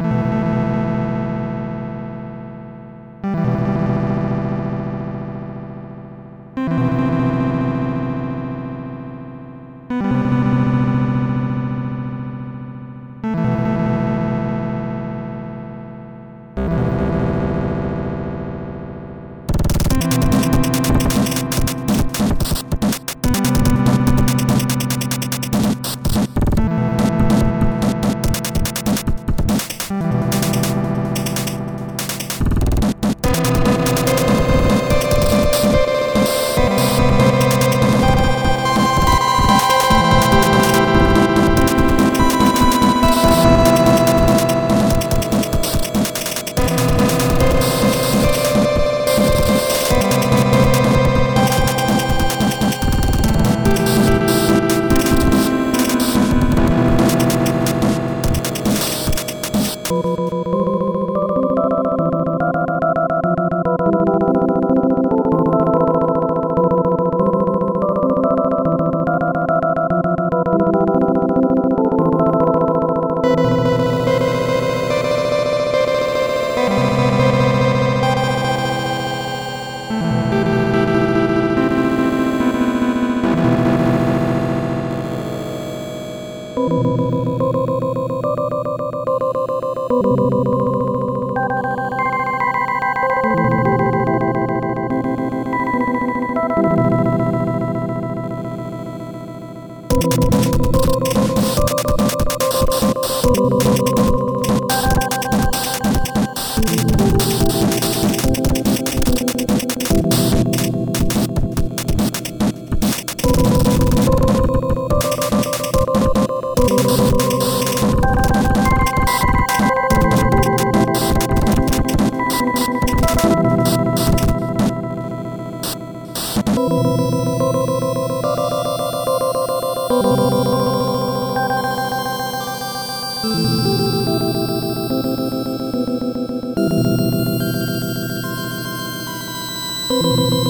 Bye. you Música